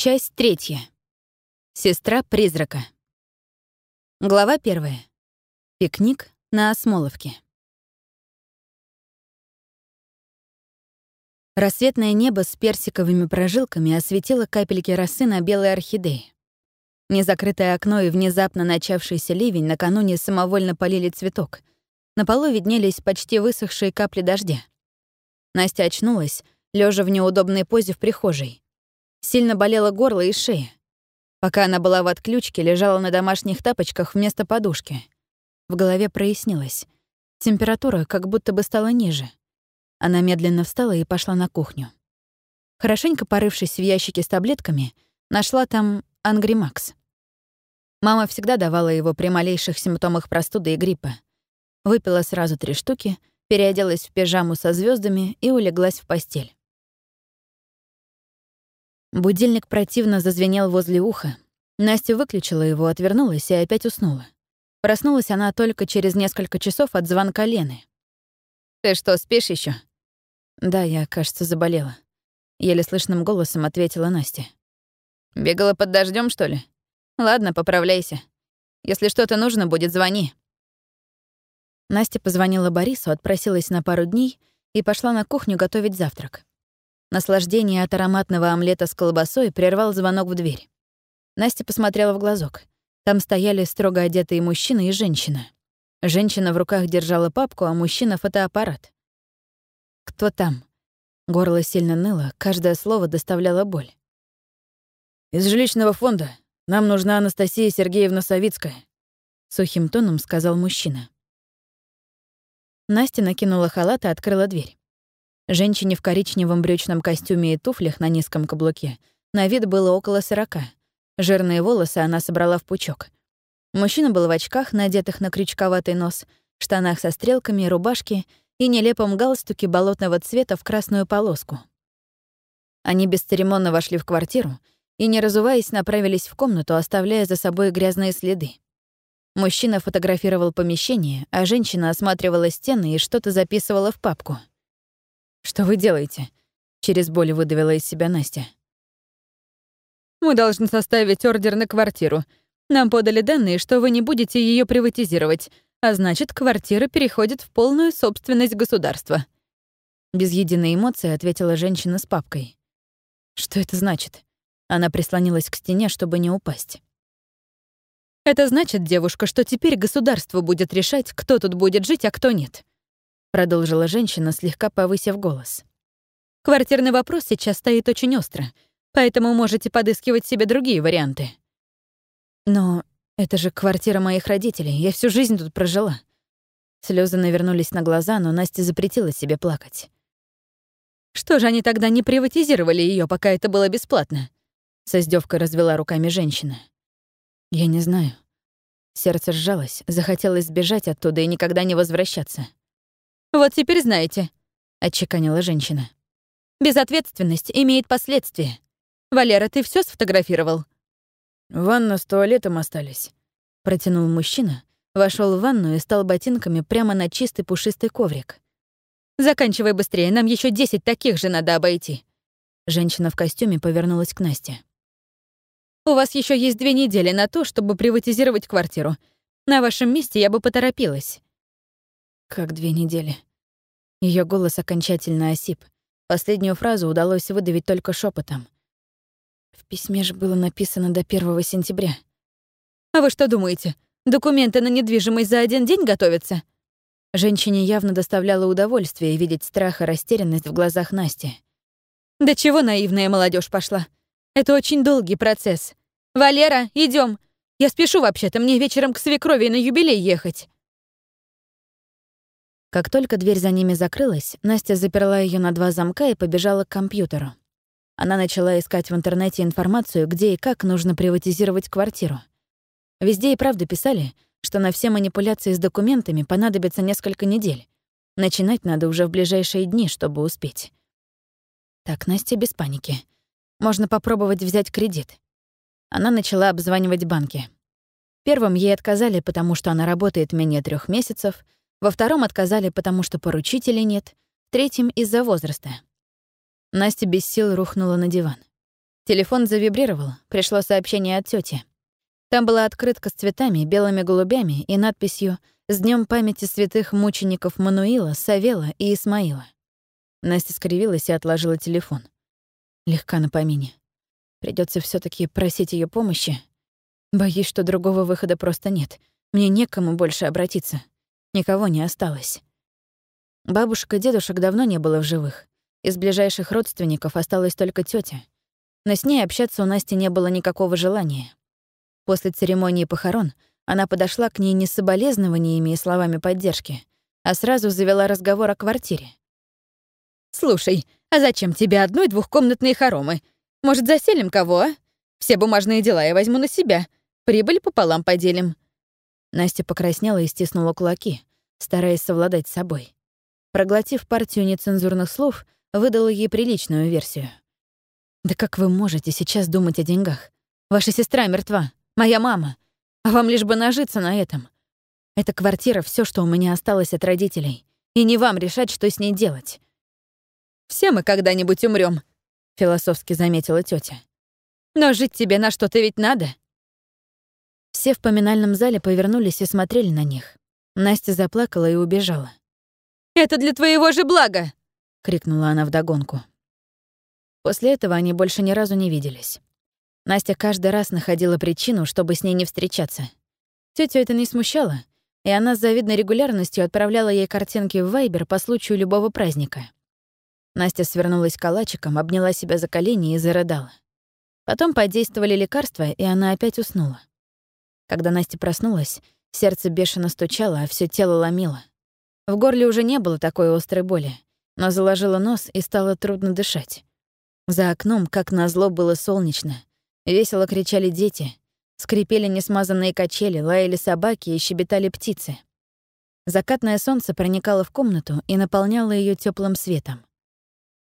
Часть третья. Сестра призрака. Глава первая. Пикник на Осмоловке. Рассветное небо с персиковыми прожилками осветило капельки росы на белой орхидее. Незакрытое окно и внезапно начавшийся ливень накануне самовольно полили цветок. На полу виднелись почти высохшие капли дождя. Настя очнулась, лежа в неудобной позе в прихожей. Сильно болело горло и шея. Пока она была в отключке, лежала на домашних тапочках вместо подушки. В голове прояснилось. Температура как будто бы стала ниже. Она медленно встала и пошла на кухню. Хорошенько порывшись в ящике с таблетками, нашла там ангримакс. Мама всегда давала его при малейших симптомах простуды и гриппа. Выпила сразу три штуки, переоделась в пижаму со звездами и улеглась в постель. Будильник противно зазвенел возле уха. Настя выключила его, отвернулась и опять уснула. Проснулась она только через несколько часов от звонка Лены. «Ты что, спишь еще? «Да, я, кажется, заболела», — еле слышным голосом ответила Настя. «Бегала под дождем, что ли? Ладно, поправляйся. Если что-то нужно будет, звони». Настя позвонила Борису, отпросилась на пару дней и пошла на кухню готовить завтрак. Наслаждение от ароматного омлета с колбасой прервал звонок в дверь. Настя посмотрела в глазок. Там стояли строго одетые мужчина и женщина. Женщина в руках держала папку, а мужчина — фотоаппарат. «Кто там?» Горло сильно ныло, каждое слово доставляло боль. «Из жилищного фонда. Нам нужна Анастасия Сергеевна Савицкая», — сухим тоном сказал мужчина. Настя накинула халат и открыла дверь. Женщине в коричневом брючном костюме и туфлях на низком каблуке на вид было около сорока. Жирные волосы она собрала в пучок. Мужчина был в очках, надетых на крючковатый нос, штанах со стрелками, рубашке и нелепом галстуке болотного цвета в красную полоску. Они бесцеремонно вошли в квартиру и, не разуваясь, направились в комнату, оставляя за собой грязные следы. Мужчина фотографировал помещение, а женщина осматривала стены и что-то записывала в папку — «Что вы делаете?» — через боль выдавила из себя Настя. «Мы должны составить ордер на квартиру. Нам подали данные, что вы не будете ее приватизировать, а значит, квартира переходит в полную собственность государства». Без единой эмоции ответила женщина с папкой. «Что это значит?» Она прислонилась к стене, чтобы не упасть. «Это значит, девушка, что теперь государство будет решать, кто тут будет жить, а кто нет продолжила женщина, слегка повысив голос. Квартирный вопрос сейчас стоит очень остро, поэтому можете подыскивать себе другие варианты. Но это же квартира моих родителей, я всю жизнь тут прожила. Слезы навернулись на глаза, но Настя запретила себе плакать. Что же они тогда не приватизировали ее, пока это было бесплатно? С издевкой развела руками женщина. Я не знаю. Сердце сжалось, захотелось сбежать оттуда и никогда не возвращаться. «Вот теперь знаете», — отчеканила женщина. «Безответственность имеет последствия. Валера, ты все сфотографировал?» «Ванна с туалетом остались», — протянул мужчина, вошел в ванну и стал ботинками прямо на чистый пушистый коврик. «Заканчивай быстрее, нам еще десять таких же надо обойти». Женщина в костюме повернулась к Насте. «У вас еще есть две недели на то, чтобы приватизировать квартиру. На вашем месте я бы поторопилась. Как две недели. Ее голос окончательно осип. Последнюю фразу удалось выдавить только шепотом. В письме же было написано до 1 сентября. «А вы что думаете, документы на недвижимость за один день готовятся?» Женщине явно доставляло удовольствие видеть страх и растерянность в глазах Насти. «Да чего наивная молодежь пошла? Это очень долгий процесс. Валера, идем. Я спешу вообще-то, мне вечером к свекрови на юбилей ехать». Как только дверь за ними закрылась, Настя заперла ее на два замка и побежала к компьютеру. Она начала искать в интернете информацию, где и как нужно приватизировать квартиру. Везде и правда писали, что на все манипуляции с документами понадобится несколько недель. Начинать надо уже в ближайшие дни, чтобы успеть. Так, Настя без паники. Можно попробовать взять кредит. Она начала обзванивать банки. Первым ей отказали, потому что она работает менее трех месяцев — во втором отказали, потому что поручителей нет. В третьем — из-за возраста. Настя без сил рухнула на диван. Телефон завибрировал, пришло сообщение от тети. Там была открытка с цветами, белыми голубями и надписью «С днем памяти святых мучеников Мануила, Савела и Исмаила». Настя скривилась и отложила телефон. Легка на помине. Придется все таки просить ее помощи. Боюсь, что другого выхода просто нет. Мне некому больше обратиться. Никого не осталось. Бабушек и дедушек давно не было в живых. Из ближайших родственников осталась только тетя. Но с ней общаться у Насти не было никакого желания. После церемонии похорон она подошла к ней не с соболезнованиями и словами поддержки, а сразу завела разговор о квартире. «Слушай, а зачем тебе одной двухкомнатные хоромы? Может, заселим кого, а? Все бумажные дела я возьму на себя. Прибыль пополам поделим». Настя покраснела и стиснула кулаки, стараясь совладать с собой. Проглотив партию нецензурных слов, выдала ей приличную версию. «Да как вы можете сейчас думать о деньгах? Ваша сестра мертва, моя мама. А вам лишь бы нажиться на этом. Эта квартира — все, что у меня осталось от родителей. И не вам решать, что с ней делать. Все мы когда-нибудь умрем, философски заметила тетя. Но жить тебе на что-то ведь надо. Все в поминальном зале повернулись и смотрели на них. Настя заплакала и убежала. «Это для твоего же блага!» — крикнула она вдогонку. После этого они больше ни разу не виделись. Настя каждый раз находила причину, чтобы с ней не встречаться. Тетю это не смущало, и она с завидной регулярностью отправляла ей картинки в Вайбер по случаю любого праздника. Настя свернулась калачиком, обняла себя за колени и зарыдала. Потом подействовали лекарства, и она опять уснула. Когда Настя проснулась, сердце бешено стучало, а все тело ломило. В горле уже не было такой острой боли, но заложило нос и стало трудно дышать. За окном, как назло, было солнечно. Весело кричали дети. Скрипели несмазанные качели, лаяли собаки и щебетали птицы. Закатное солнце проникало в комнату и наполняло ее теплым светом.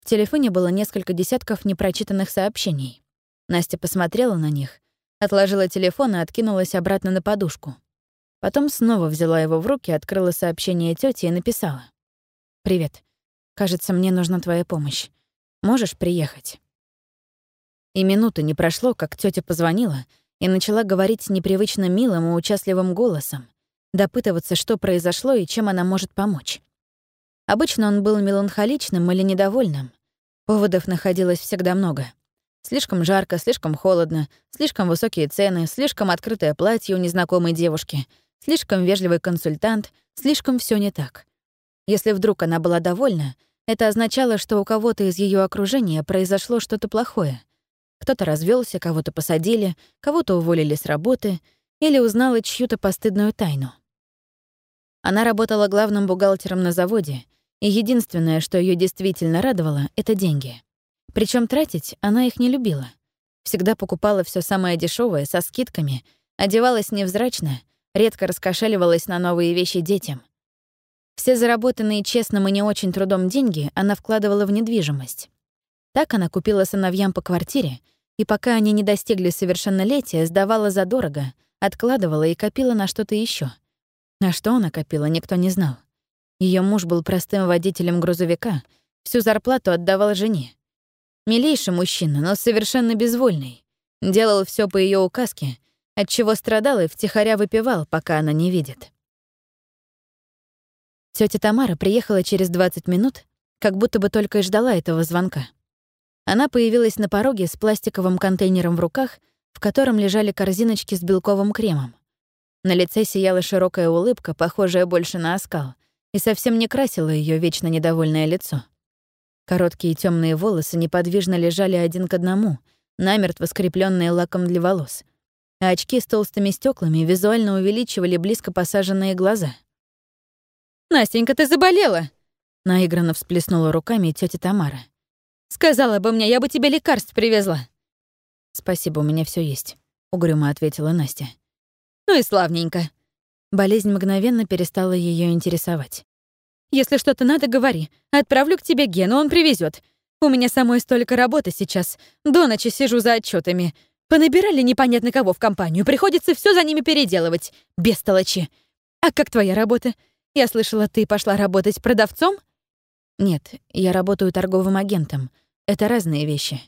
В телефоне было несколько десятков непрочитанных сообщений. Настя посмотрела на них, отложила телефон и откинулась обратно на подушку. Потом снова взяла его в руки, открыла сообщение тете и написала. «Привет. Кажется, мне нужна твоя помощь. Можешь приехать?» И минуты не прошло, как тетя позвонила и начала говорить непривычно милым и участливым голосом, допытываться, что произошло и чем она может помочь. Обычно он был меланхоличным или недовольным. Поводов находилось всегда много. Слишком жарко, слишком холодно, слишком высокие цены, слишком открытое платье у незнакомой девушки, слишком вежливый консультант, слишком все не так. Если вдруг она была довольна, это означало, что у кого-то из ее окружения произошло что-то плохое. Кто-то развелся, кого-то посадили, кого-то уволили с работы или узнала чью-то постыдную тайну. Она работала главным бухгалтером на заводе, и единственное, что ее действительно радовало, — это деньги. Причем тратить она их не любила. Всегда покупала все самое дешевое со скидками, одевалась невзрачно, редко раскошеливалась на новые вещи детям. Все заработанные честным и не очень трудом деньги она вкладывала в недвижимость. Так она купила сыновьям по квартире, и пока они не достигли совершеннолетия, сдавала задорого, откладывала и копила на что-то еще. На что она копила, никто не знал. Ее муж был простым водителем грузовика, всю зарплату отдавал жене. Милейший мужчина, но совершенно безвольный. Делал все по ее указке, от чего страдал и втихаря выпивал, пока она не видит. Тетя Тамара приехала через 20 минут, как будто бы только и ждала этого звонка. Она появилась на пороге с пластиковым контейнером в руках, в котором лежали корзиночки с белковым кремом. На лице сияла широкая улыбка, похожая больше на оскал, и совсем не красила ее вечно недовольное лицо. Короткие темные волосы неподвижно лежали один к одному, намертво скрепленные лаком для волос, а очки с толстыми стеклами визуально увеличивали близко посаженные глаза. «Настенька, ты заболела!» — наигранно всплеснула руками тетя Тамара. «Сказала бы мне, я бы тебе лекарств привезла». «Спасибо, у меня все есть», — угрюмо ответила Настя. Ну и славненько. Болезнь мгновенно перестала ее интересовать. Если что-то надо, говори. Отправлю к тебе Гену, он привезет. У меня самой столько работы сейчас. До ночи сижу за отчетами. Понабирали непонятно кого в компанию. Приходится все за ними переделывать. Бестолочи. А как твоя работа? Я слышала, ты пошла работать продавцом? Нет, я работаю торговым агентом. Это разные вещи.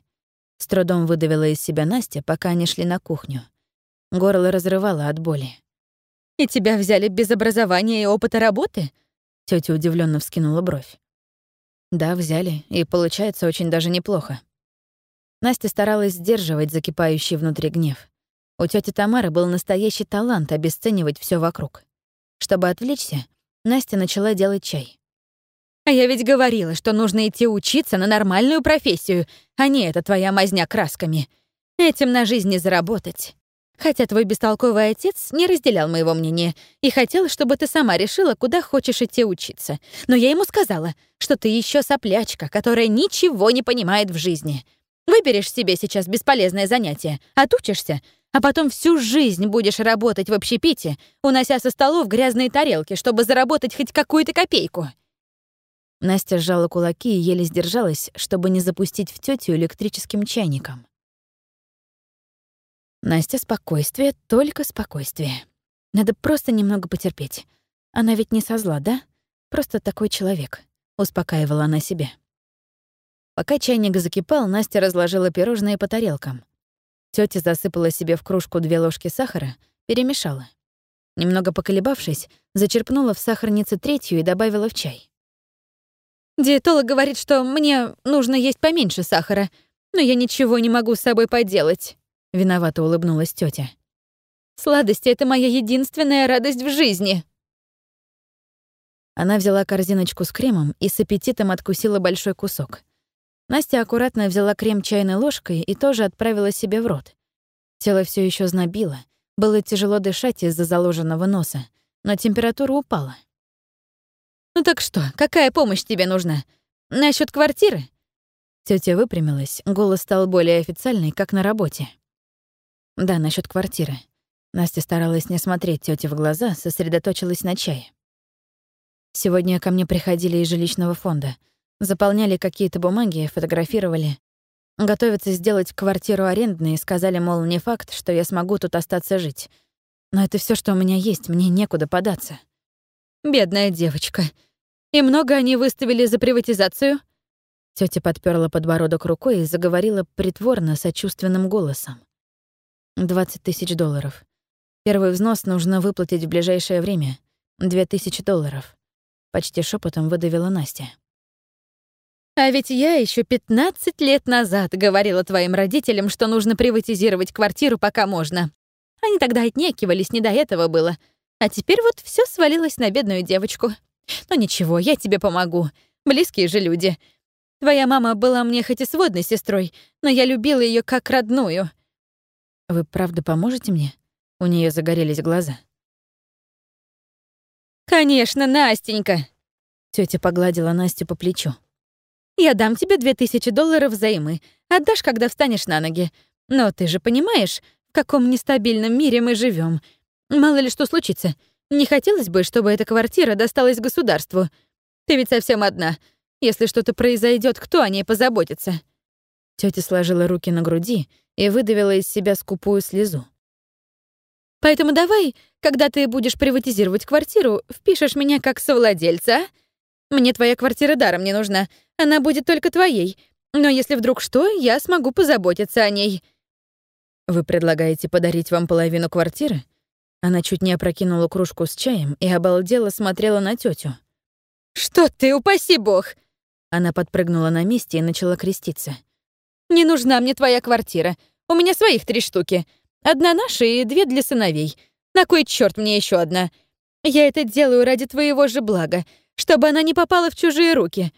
С трудом выдавила из себя Настя, пока они шли на кухню. Горло разрывало от боли. «И тебя взяли без образования и опыта работы?» Тётя удивленно вскинула бровь. Да, взяли, и получается очень даже неплохо. Настя старалась сдерживать закипающий внутри гнев. У тети Тамары был настоящий талант обесценивать все вокруг. Чтобы отвлечься, Настя начала делать чай. «А я ведь говорила, что нужно идти учиться на нормальную профессию, а не это твоя мазня красками. Этим на жизнь не заработать. Хотя твой бестолковый отец не разделял моего мнения и хотел, чтобы ты сама решила, куда хочешь идти учиться. Но я ему сказала, что ты еще соплячка, которая ничего не понимает в жизни. Выберешь себе сейчас бесполезное занятие, отучишься, а потом всю жизнь будешь работать в общепите, унося со столов грязные тарелки, чтобы заработать хоть какую-то копейку. Настя сжала кулаки и еле сдержалась, чтобы не запустить в тетю электрическим чайником. Настя, спокойствие, только спокойствие. Надо просто немного потерпеть. Она ведь не со зла, да? Просто такой человек. Успокаивала она себя. Пока чайник закипал, Настя разложила пирожные по тарелкам. Тётя засыпала себе в кружку две ложки сахара, перемешала. Немного поколебавшись, зачерпнула в сахарнице третью и добавила в чай. «Диетолог говорит, что мне нужно есть поменьше сахара, но я ничего не могу с собой поделать». Виновато улыбнулась тетя. Сладости — это моя единственная радость в жизни. Она взяла корзиночку с кремом и с аппетитом откусила большой кусок. Настя аккуратно взяла крем чайной ложкой и тоже отправила себе в рот. Тело все еще знобило, было тяжело дышать из-за заложенного носа, но температура упала. «Ну так что, какая помощь тебе нужна? Насчет квартиры?» Тетя выпрямилась, голос стал более официальный, как на работе. Да, насчет квартиры. Настя старалась не смотреть тете в глаза, сосредоточилась на чае. Сегодня ко мне приходили из жилищного фонда. Заполняли какие-то бумаги, фотографировали. Готовятся сделать квартиру арендной и сказали, мол, не факт, что я смогу тут остаться жить. Но это все, что у меня есть, мне некуда податься. Бедная девочка. И много они выставили за приватизацию? Тётя подперла подбородок рукой и заговорила притворно, сочувственным голосом. 20 тысяч долларов. Первый взнос нужно выплатить в ближайшее время. Две тысячи долларов. Почти шепотом выдавила Настя. А ведь я еще 15 лет назад говорила твоим родителям, что нужно приватизировать квартиру, пока можно. Они тогда отнекивались, не до этого было. А теперь вот все свалилось на бедную девочку. Но ничего, я тебе помогу. Близкие же люди. Твоя мама была мне хоть и сводной сестрой, но я любила ее как родную — вы правда поможете мне? У нее загорелись глаза. Конечно, Настенька. Тетя погладила Настю по плечу. Я дам тебе две тысячи долларов взаймы. Отдашь, когда встанешь на ноги. Но ты же понимаешь, в каком нестабильном мире мы живем. Мало ли что случится. Не хотелось бы, чтобы эта квартира досталась государству. Ты ведь совсем одна. Если что-то произойдет, кто о ней позаботится? Тетя сложила руки на груди и выдавила из себя скупую слезу. «Поэтому давай, когда ты будешь приватизировать квартиру, впишешь меня как совладельца, а? Мне твоя квартира даром не нужна, она будет только твоей. Но если вдруг что, я смогу позаботиться о ней». «Вы предлагаете подарить вам половину квартиры?» Она чуть не опрокинула кружку с чаем и обалдела смотрела на тетю. «Что ты, упаси бог!» Она подпрыгнула на месте и начала креститься. Не нужна мне твоя квартира. У меня своих три штуки. Одна наша и две для сыновей. На кой черт мне еще одна? Я это делаю ради твоего же блага, чтобы она не попала в чужие руки.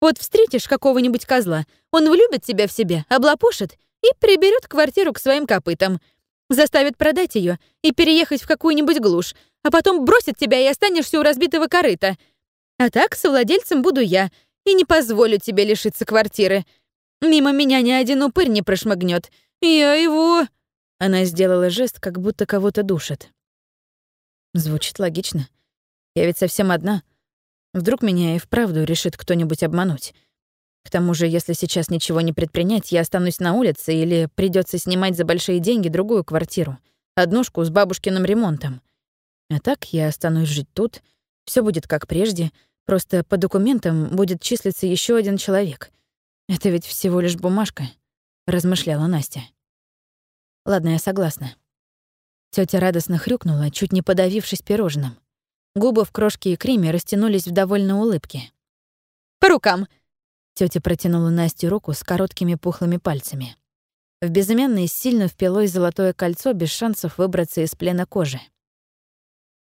Вот встретишь какого-нибудь козла, он влюбит тебя в себя, облапошит и приберет квартиру к своим копытам. Заставит продать ее и переехать в какую-нибудь глушь, а потом бросит тебя и останешься у разбитого корыта. А так совладельцем буду я и не позволю тебе лишиться квартиры. Мимо меня ни один упырь не прошмыгнет. Я его...» Она сделала жест, как будто кого-то душит. Звучит логично. Я ведь совсем одна. Вдруг меня и вправду решит кто-нибудь обмануть. К тому же, если сейчас ничего не предпринять, я останусь на улице или придется снимать за большие деньги другую квартиру, однушку с бабушкиным ремонтом. А так я останусь жить тут, все будет как прежде, просто по документам будет числиться еще один человек — это ведь всего лишь бумажка. — размышляла Настя. «Ладно, я согласна». Тётя радостно хрюкнула, чуть не подавившись пирожным. Губы в крошке и креме растянулись в довольной улыбке. «По рукам!» Тётя протянула Насте руку с короткими пухлыми пальцами. В безымянной сильно впилось золотое кольцо без шансов выбраться из плена кожи.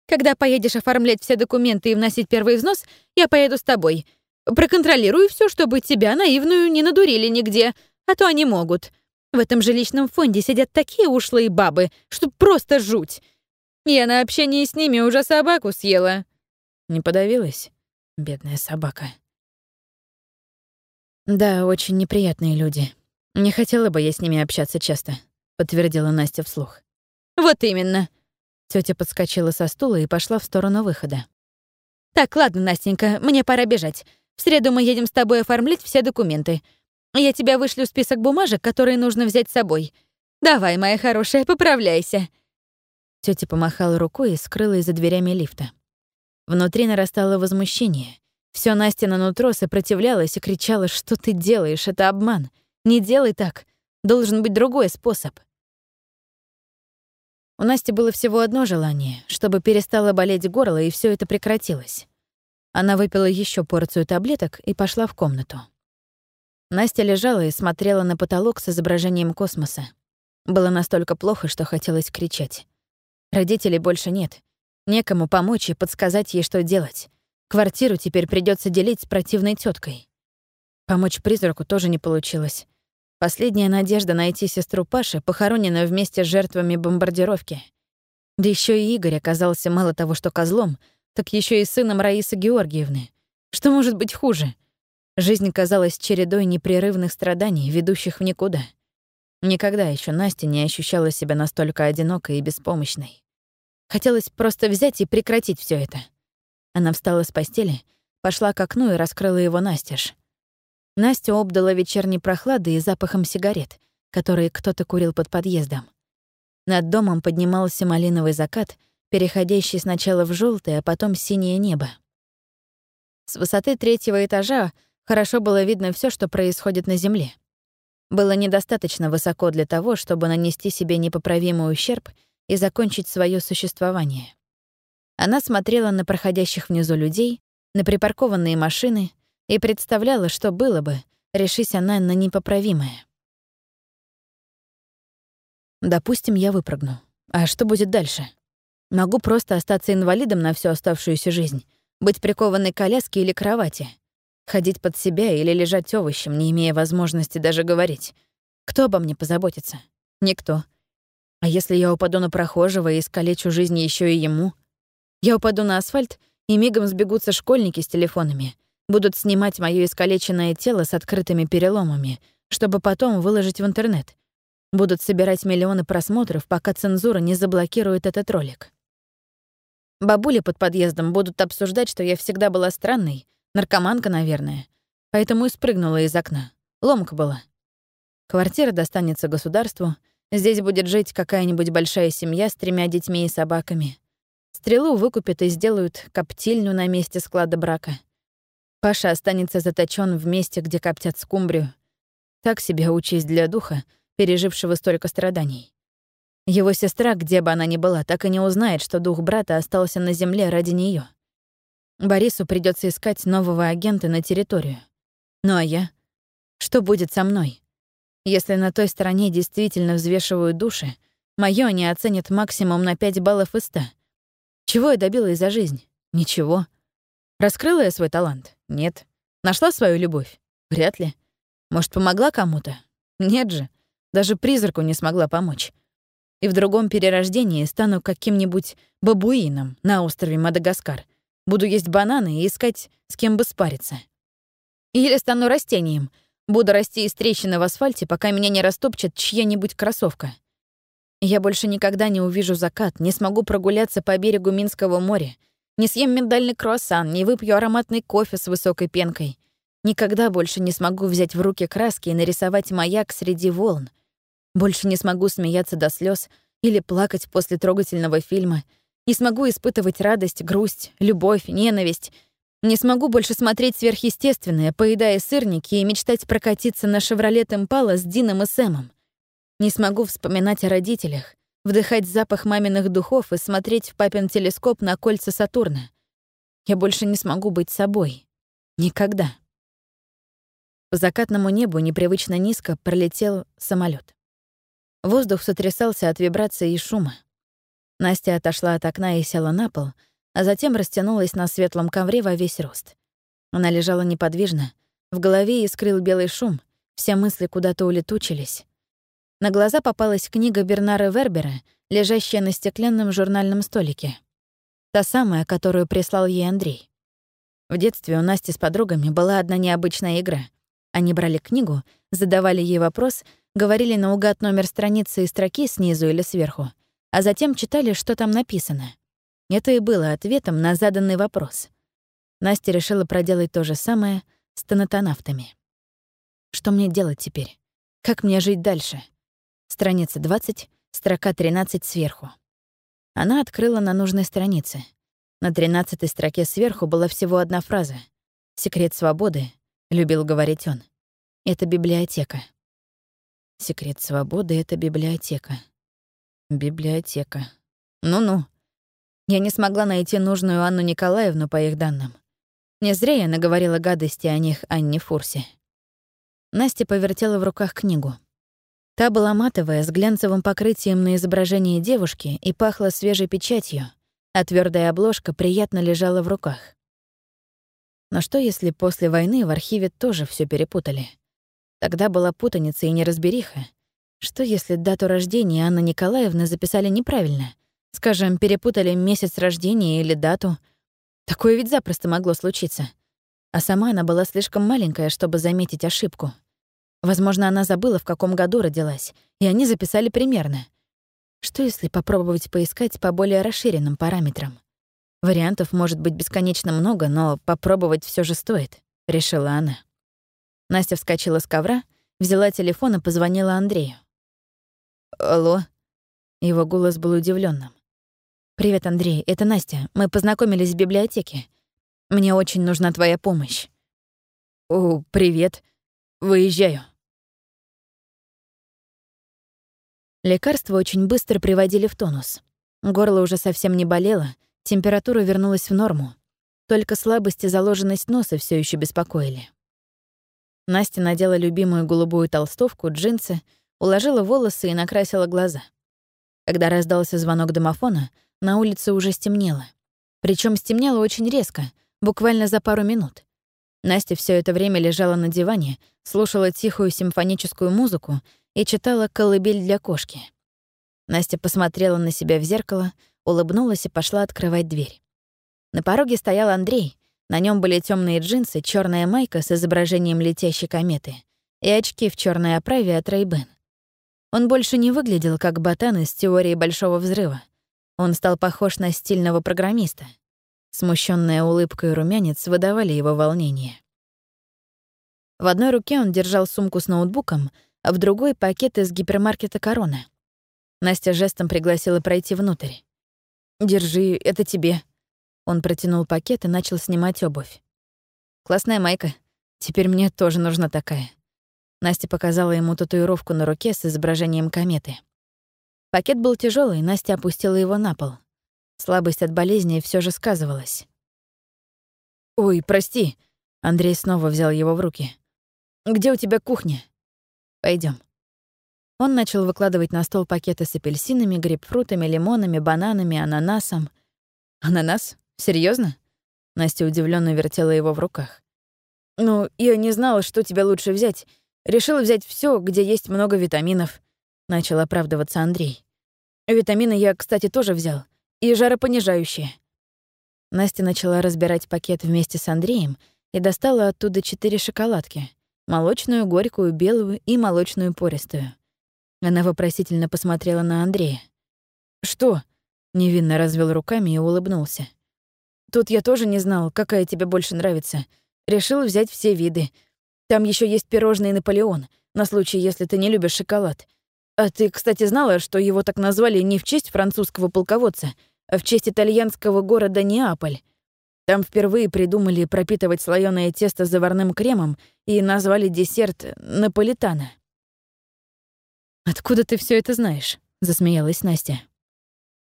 «Когда поедешь оформлять все документы и вносить первый взнос, я поеду с тобой. Проконтролирую все, чтобы тебя, наивную, не надурили нигде, а то они могут. В этом жилищном фонде сидят такие ушлые бабы, что просто жуть. Я на общении с ними уже собаку съела». Не подавилась? Бедная собака. Да, очень неприятные люди. Не хотела бы я с ними общаться часто, подтвердила Настя вслух. Вот именно. Тётя подскочила со стула и пошла в сторону выхода. Так, ладно, Настенька, мне пора бежать. В среду мы едем с тобой оформлять все документы. Я тебе вышлю список бумажек, которые нужно взять с собой. Давай, моя хорошая, поправляйся. Тётя помахала рукой и скрылась за дверями лифта. Внутри нарастало возмущение. Всё Настя нутро сопротивлялась и кричала, что ты делаешь, это обман. Не делай так. Должен быть другой способ. У Насти было всего одно желание, чтобы перестало болеть горло и все это прекратилось. Она выпила еще порцию таблеток и пошла в комнату. Настя лежала и смотрела на потолок с изображением космоса. Было настолько плохо, что хотелось кричать. Родителей больше нет. Некому помочь и подсказать ей, что делать. Квартиру теперь придется делить с противной теткой. Помочь призраку тоже не получилось. Последняя надежда найти сестру Паши похоронена вместе с жертвами бомбардировки. Да еще и Игорь оказался мало того, что козлом, так еще и сыном Раисы Георгиевны. Что может быть хуже? Жизнь казалась чередой непрерывных страданий, ведущих в никуда. Никогда еще Настя не ощущала себя настолько одинокой и беспомощной. Хотелось просто взять и прекратить все это. Она встала с постели, пошла к окну и раскрыла его настежь. Настя обдала вечерней прохладой и запахом сигарет, которые кто-то курил под подъездом. Над домом поднимался малиновый закат, переходящий сначала в желтое, а потом синее небо. С высоты третьего этажа хорошо было видно все, что происходит на земле. Было недостаточно высоко для того, чтобы нанести себе непоправимый ущерб и закончить свое существование. Она смотрела на проходящих внизу людей, на припаркованные машины, и представляла, что было бы, решись она на непоправимое. Допустим, я выпрыгну. А что будет дальше? Могу просто остаться инвалидом на всю оставшуюся жизнь, быть прикованной к коляске или кровати, ходить под себя или лежать овощем, не имея возможности даже говорить. Кто обо мне позаботится? Никто. А если я упаду на прохожего и искалечу жизнь еще и ему? Я упаду на асфальт, и мигом сбегутся школьники с телефонами, будут снимать моё искалеченное тело с открытыми переломами, чтобы потом выложить в интернет. Будут собирать миллионы просмотров, пока цензура не заблокирует этот ролик. Бабули под подъездом будут обсуждать, что я всегда была странной, наркоманка, наверное. Поэтому и спрыгнула из окна. Ломка была. Квартира достанется государству, здесь будет жить какая-нибудь большая семья с тремя детьми и собаками. Стрелу выкупят и сделают коптильню на месте склада брака. Паша останется заточен в месте, где коптят скумбрию. Так себе участь для духа, пережившего столько страданий. Его сестра, где бы она ни была, так и не узнает, что дух брата остался на земле ради нее. Борису придется искать нового агента на территорию. Ну а я? Что будет со мной? Если на той стороне действительно взвешивают души, моё они оценят максимум на 5 баллов из 100. Чего я добилась за жизнь? Ничего. Раскрыла я свой талант? Нет. Нашла свою любовь? Вряд ли. Может, помогла кому-то? Нет же. Даже призраку не смогла помочь. И в другом перерождении стану каким-нибудь бабуином на острове Мадагаскар. Буду есть бананы и искать, с кем бы спариться. Или стану растением. Буду расти из трещины в асфальте, пока меня не растопчет чья-нибудь кроссовка. Я больше никогда не увижу закат, не смогу прогуляться по берегу Минского моря, не съем миндальный круассан, не выпью ароматный кофе с высокой пенкой. Никогда больше не смогу взять в руки краски и нарисовать маяк среди волн. Больше не смогу смеяться до слез или плакать после трогательного фильма. Не смогу испытывать радость, грусть, любовь, ненависть. Не смогу больше смотреть сверхъестественное, поедая сырники и мечтать прокатиться на «Шевролет Импала» с Дином и Сэмом. Не смогу вспоминать о родителях, вдыхать запах маминых духов и смотреть в папин телескоп на кольца Сатурна. Я больше не смогу быть собой. Никогда. По закатному небу непривычно низко пролетел самолет. Воздух сотрясался от вибрации и шума. Настя отошла от окна и села на пол, а затем растянулась на светлом ковре во весь рост. Она лежала неподвижно, в голове искрил белый шум, все мысли куда-то улетучились. На глаза попалась книга Бернара Вербера, лежащая на стеклянном журнальном столике. Та самая, которую прислал ей Андрей. В детстве у Насти с подругами была одна необычная игра. Они брали книгу, задавали ей вопрос, говорили наугад номер страницы и строки снизу или сверху, а затем читали, что там написано. Это и было ответом на заданный вопрос. Настя решила проделать то же самое с тонатонавтами. Что мне делать теперь? Как мне жить дальше? Страница 20, строка 13 сверху. Она открыла на нужной странице. На тринадцатой строке сверху была всего одна фраза. «Секрет свободы», — любил говорить он. «Это библиотека». Секрет свободы — это библиотека. Библиотека. Ну-ну. Я не смогла найти нужную Анну Николаевну по их данным. Не зря я наговорила гадости о них Анне Фурсе. Настя повертела в руках книгу. Та была матовая, с глянцевым покрытием на изображении девушки и пахла свежей печатью, а твердая обложка приятно лежала в руках. Но что, если после войны в архиве тоже все перепутали? Тогда была путаница и неразбериха. Что, если дату рождения Анны Николаевны записали неправильно? Скажем, перепутали месяц рождения или дату. Такое ведь запросто могло случиться. А сама она была слишком маленькая, чтобы заметить ошибку. Возможно, она забыла, в каком году родилась, и они записали примерно. Что если попробовать поискать по более расширенным параметрам? Вариантов может быть бесконечно много, но попробовать все же стоит, решила она. Настя вскочила с ковра, взяла телефон и позвонила Андрею. «Алло?» Его голос был удивленным. «Привет, Андрей, это Настя. Мы познакомились в библиотеке. Мне очень нужна твоя помощь». «О, привет. Выезжаю». Лекарства очень быстро приводили в тонус. Горло уже совсем не болело, температура вернулась в норму. Только слабость и заложенность носа все еще беспокоили. Настя надела любимую голубую толстовку, джинсы, уложила волосы и накрасила глаза. Когда раздался звонок домофона, на улице уже стемнело. Причем стемнело очень резко, буквально за пару минут. Настя все это время лежала на диване, слушала тихую симфоническую музыку и читала «Колыбель для кошки». Настя посмотрела на себя в зеркало, улыбнулась и пошла открывать дверь. На пороге стоял Андрей. На нем были темные джинсы, черная майка с изображением летящей кометы и очки в черной оправе от Ray-Ban. Он больше не выглядел как ботан из теории Большого Взрыва. Он стал похож на стильного программиста. Смущенная улыбка и румянец выдавали его волнение. В одной руке он держал сумку с ноутбуком, а в другой — пакет из гипермаркета «Корона». Настя жестом пригласила пройти внутрь. «Держи, это тебе». Он протянул пакет и начал снимать обувь. «Классная майка. Теперь мне тоже нужна такая». Настя показала ему татуировку на руке с изображением кометы. Пакет был тяжелый, Настя опустила его на пол. Слабость от болезни все же сказывалась. «Ой, прости», — Андрей снова взял его в руки. «Где у тебя кухня?» Пойдем. Он начал выкладывать на стол пакеты с апельсинами, грейпфрутами, лимонами, бананами, ананасом. «Ананас? Серьезно? Настя удивленно вертела его в руках. «Ну, я не знала, что тебе лучше взять. Решила взять все, где есть много витаминов», — начал оправдываться Андрей. «Витамины я, кстати, тоже взял. И жаропонижающие». Настя начала разбирать пакет вместе с Андреем и достала оттуда четыре шоколадки — молочную, горькую, белую и молочную пористую. Она вопросительно посмотрела на Андрея. «Что?» — невинно развел руками и улыбнулся. «Тут я тоже не знал, какая тебе больше нравится. Решил взять все виды. Там еще есть пирожный Наполеон, на случай, если ты не любишь шоколад. А ты, кстати, знала, что его так назвали не в честь французского полководца, а в честь итальянского города Неаполь? Там впервые придумали пропитывать слоёное тесто заварным кремом и назвали десерт наполитана. «Откуда ты все это знаешь?» — засмеялась Настя.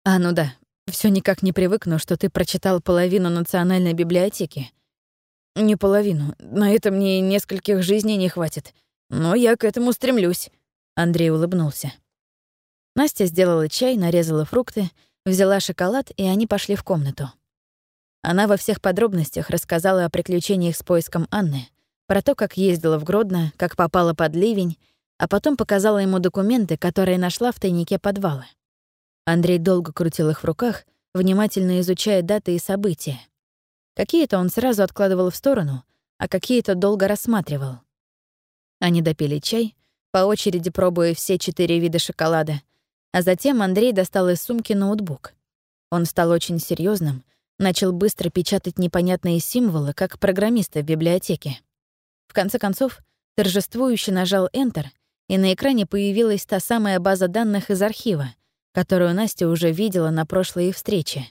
«А, ну да, все никак не привыкну, что ты прочитал половину национальной библиотеки. Не половину. На это мне нескольких жизней не хватит. Но я к этому стремлюсь. Андрей улыбнулся. Настя сделала чай, нарезала фрукты, взяла шоколад, и они пошли в комнату. Она во всех подробностях рассказала о приключениях с поиском Анны, про то, как ездила в Гродно, как попала под ливень, а потом показала ему документы, которые нашла в тайнике подвала. Андрей долго крутил их в руках, внимательно изучая даты и события. Какие-то он сразу откладывал в сторону, а какие-то долго рассматривал. Они допили чай, по очереди пробуя все четыре вида шоколада, а затем Андрей достал из сумки ноутбук. Он стал очень серьезным, начал быстро печатать непонятные символы, как программисты в библиотеке. В конце концов, торжествующе нажал Enter, и на экране появилась та самая база данных из архива, которую Настя уже видела на прошлой их встрече.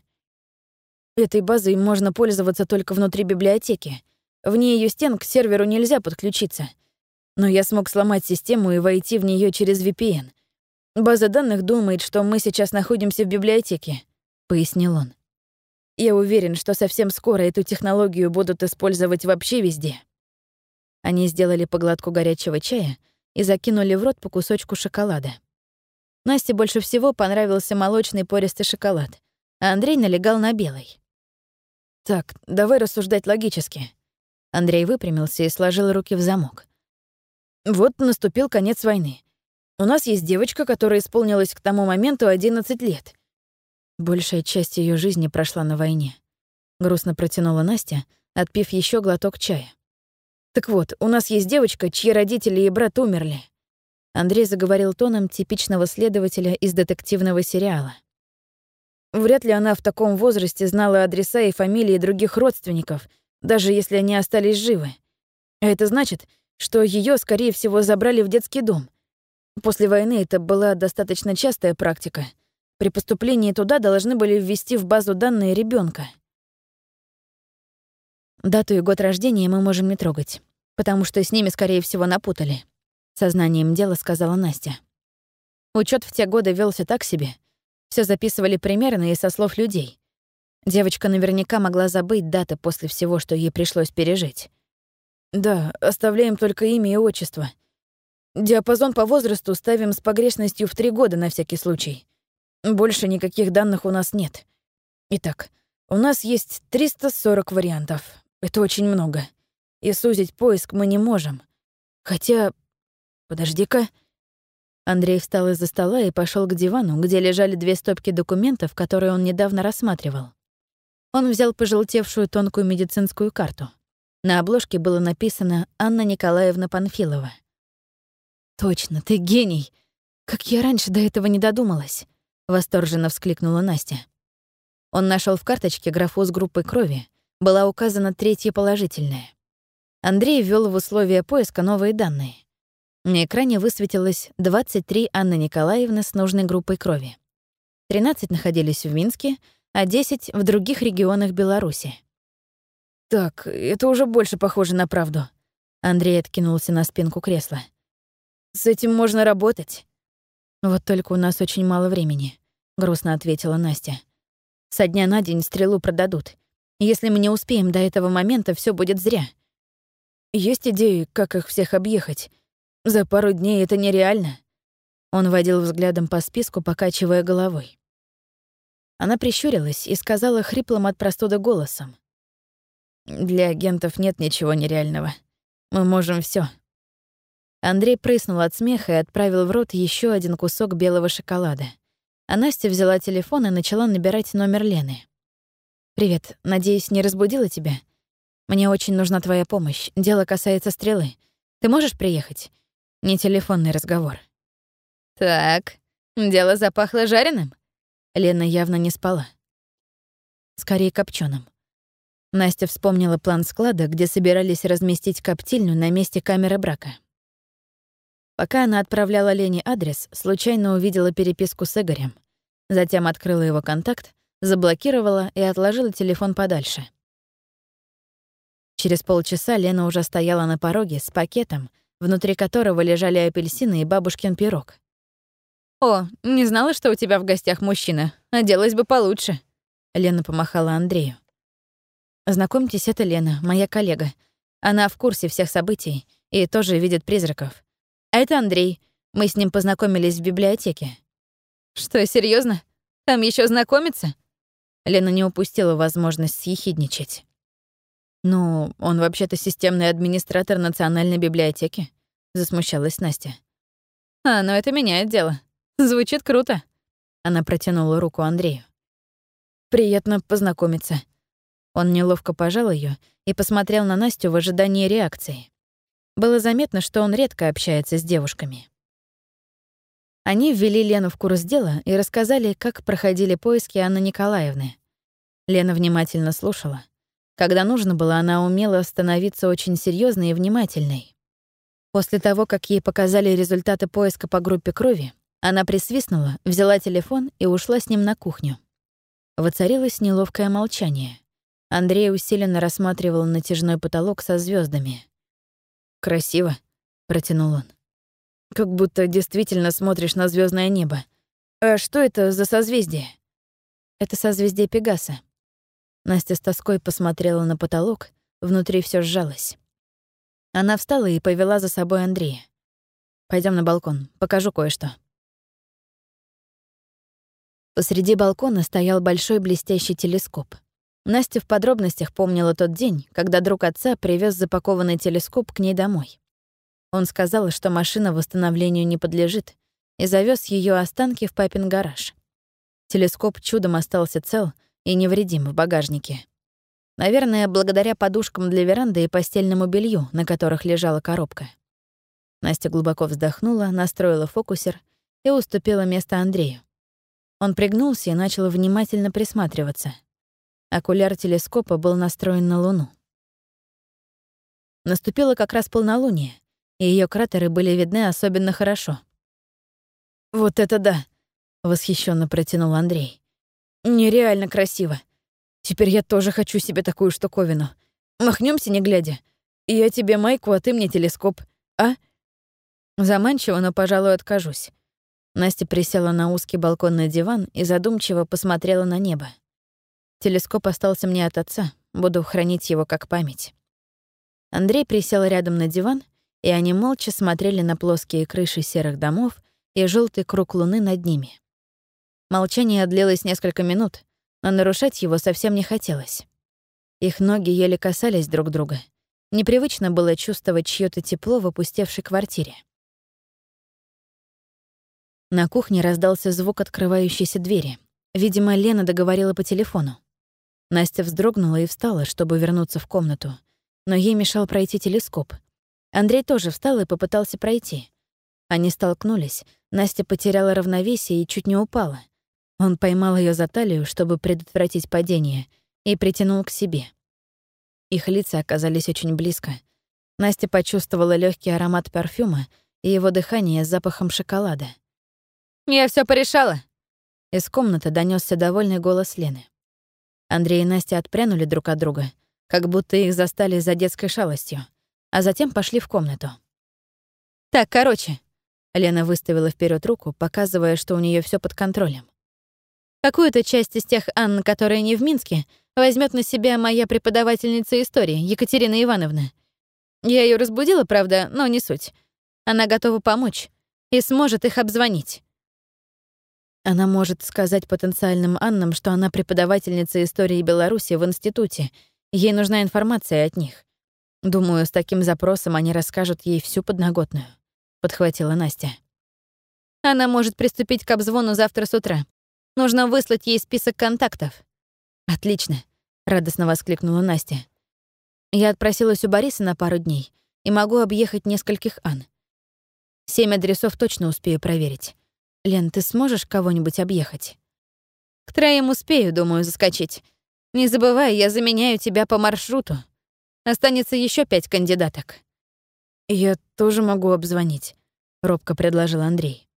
Этой базой можно пользоваться только внутри библиотеки. Вне ее стен к серверу нельзя подключиться. Но я смог сломать систему и войти в нее через VPN. База данных думает, что мы сейчас находимся в библиотеке, пояснил он. Я уверен, что совсем скоро эту технологию будут использовать вообще везде. Они сделали поглотку горячего чая и закинули в рот по кусочку шоколада. Насте больше всего понравился молочный пористый шоколад, а Андрей налегал на белый. «Так, давай рассуждать логически». Андрей выпрямился и сложил руки в замок. «Вот наступил конец войны. У нас есть девочка, которая исполнилась к тому моменту 11 лет. Большая часть ее жизни прошла на войне. Грустно протянула Настя, отпив еще глоток чая. Так вот, у нас есть девочка, чьи родители и брат умерли. Андрей заговорил тоном типичного следователя из детективного сериала. Вряд ли она в таком возрасте знала адреса и фамилии других родственников, даже если они остались живы. А это значит, что ее, скорее всего, забрали в детский дом. После войны это была достаточно частая практика. При поступлении туда должны были ввести в базу данные ребенка. Дату и год рождения мы можем не трогать, потому что с ними, скорее всего, напутали. Сознанием дела сказала Настя. Учет в те годы велся так себе. Все записывали примерно и со слов людей. Девочка наверняка могла забыть даты после всего, что ей пришлось пережить. Да, оставляем только имя и отчество. Диапазон по возрасту ставим с погрешностью в три года на всякий случай. Больше никаких данных у нас нет. Итак, у нас есть 340 вариантов. Это очень много. И сузить поиск мы не можем. Хотя «Подожди-ка». Андрей встал из-за стола и пошел к дивану, где лежали две стопки документов, которые он недавно рассматривал. Он взял пожелтевшую тонкую медицинскую карту. На обложке было написано «Анна Николаевна Панфилова». «Точно, ты гений! Как я раньше до этого не додумалась!» — восторженно вскликнула Настя. Он нашел в карточке графу с группой крови. Была указана третья положительная. Андрей ввел в условия поиска новые данные. На экране высветилось 23 Анны Николаевны с нужной группой крови. 13 находились в Минске, а 10 — в других регионах Беларуси. «Так, это уже больше похоже на правду». Андрей откинулся на спинку кресла. «С этим можно работать». «Вот только у нас очень мало времени», — грустно ответила Настя. «Со дня на день стрелу продадут. Если мы не успеем до этого момента, все будет зря». «Есть идеи, как их всех объехать?» За пару дней это нереально. Он водил взглядом по списку, покачивая головой. Она прищурилась и сказала хриплым от простуды голосом. «Для агентов нет ничего нереального. Мы можем все. Андрей прыснул от смеха и отправил в рот еще один кусок белого шоколада. А Настя взяла телефон и начала набирать номер Лены. «Привет. Надеюсь, не разбудила тебя? Мне очень нужна твоя помощь. Дело касается стрелы. Ты можешь приехать? Не телефонный разговор. Так, дело запахло жареным? Лена явно не спала. Скорее копченым. Настя вспомнила план склада, где собирались разместить коптильню на месте камеры брака. Пока она отправляла Лене адрес, случайно увидела переписку с Игорем. Затем открыла его контакт, заблокировала и отложила телефон подальше. Через полчаса Лена уже стояла на пороге с пакетом, внутри которого лежали апельсины и бабушкин пирог. «О, не знала, что у тебя в гостях мужчина. Оделась бы получше». Лена помахала Андрею. «Знакомьтесь, это Лена, моя коллега. Она в курсе всех событий и тоже видит призраков. А это Андрей. Мы с ним познакомились в библиотеке». «Что, серьезно? Там еще знакомиться?» Лена не упустила возможность съехидничать. «Ну, он вообще-то системный администратор Национальной библиотеки», — засмущалась Настя. «А, ну это меняет дело. Звучит круто». Она протянула руку Андрею. «Приятно познакомиться». Он неловко пожал ее и посмотрел на Настю в ожидании реакции. Было заметно, что он редко общается с девушками. Они ввели Лену в курс дела и рассказали, как проходили поиски Анны Николаевны. Лена внимательно слушала. Когда нужно было, она умела становиться очень серьезной и внимательной. После того, как ей показали результаты поиска по группе крови, она присвистнула, взяла телефон и ушла с ним на кухню. Воцарилось неловкое молчание. Андрей усиленно рассматривал натяжной потолок со звездами. «Красиво», — протянул он. «Как будто действительно смотришь на звездное небо. А что это за созвездие?» «Это созвездие Пегаса», Настя с тоской посмотрела на потолок, внутри все сжалось. Она встала и повела за собой Андрея. Пойдем на балкон, покажу кое-что. Посреди балкона стоял большой блестящий телескоп. Настя в подробностях помнила тот день, когда друг отца привез запакованный телескоп к ней домой. Он сказал, что машина восстановлению не подлежит, и завез ее останки в папин гараж. Телескоп чудом остался цел — и невредим в багажнике. Наверное, благодаря подушкам для веранды и постельному белью, на которых лежала коробка. Настя глубоко вздохнула, настроила фокусер и уступила место Андрею. Он пригнулся и начал внимательно присматриваться. Окуляр телескопа был настроен на Луну. Наступило как раз полнолуние, и ее кратеры были видны особенно хорошо. «Вот это да!» — восхищенно протянул Андрей. Нереально красиво. Теперь я тоже хочу себе такую штуковину. Махнемся не глядя. Я тебе майку, а ты мне телескоп. А? Заманчиво, но, пожалуй, откажусь. Настя присела на узкий балконный диван и задумчиво посмотрела на небо. Телескоп остался мне от отца, буду хранить его как память. Андрей присел рядом на диван, и они молча смотрели на плоские крыши серых домов и желтый круг луны над ними. Молчание длилось несколько минут, но нарушать его совсем не хотелось. Их ноги еле касались друг друга. Непривычно было чувствовать чьё то тепло в опустевшей квартире. На кухне раздался звук открывающейся двери. Видимо, Лена договорила по телефону. Настя вздрогнула и встала, чтобы вернуться в комнату. Но ей мешал пройти телескоп. Андрей тоже встал и попытался пройти. Они столкнулись, Настя потеряла равновесие и чуть не упала. Он поймал ее за талию, чтобы предотвратить падение, и притянул к себе. Их лица оказались очень близко. Настя почувствовала легкий аромат парфюма и его дыхание с запахом шоколада. «Я все порешала!» Из комнаты донесся довольный голос Лены. Андрей и Настя отпрянули друг от друга, как будто их застали за детской шалостью, а затем пошли в комнату. «Так, короче», — Лена выставила вперед руку, показывая, что у нее все под контролем. Какую-то часть из тех Анн, которые не в Минске, возьмет на себя моя преподавательница истории, Екатерина Ивановна. Я ее разбудила, правда, но не суть. Она готова помочь и сможет их обзвонить. Она может сказать потенциальным Аннам, что она преподавательница истории Беларуси в институте. Ей нужна информация от них. Думаю, с таким запросом они расскажут ей всю подноготную, подхватила Настя. Она может приступить к обзвону завтра с утра. Нужно выслать ей список контактов». «Отлично», — радостно воскликнула Настя. «Я отпросилась у Бориса на пару дней и могу объехать нескольких Ан. Семь адресов точно успею проверить. Лен, ты сможешь кого-нибудь объехать?» «К троим успею, думаю, заскочить. Не забывай, я заменяю тебя по маршруту. Останется еще пять кандидаток». «Я тоже могу обзвонить», — робко предложил Андрей.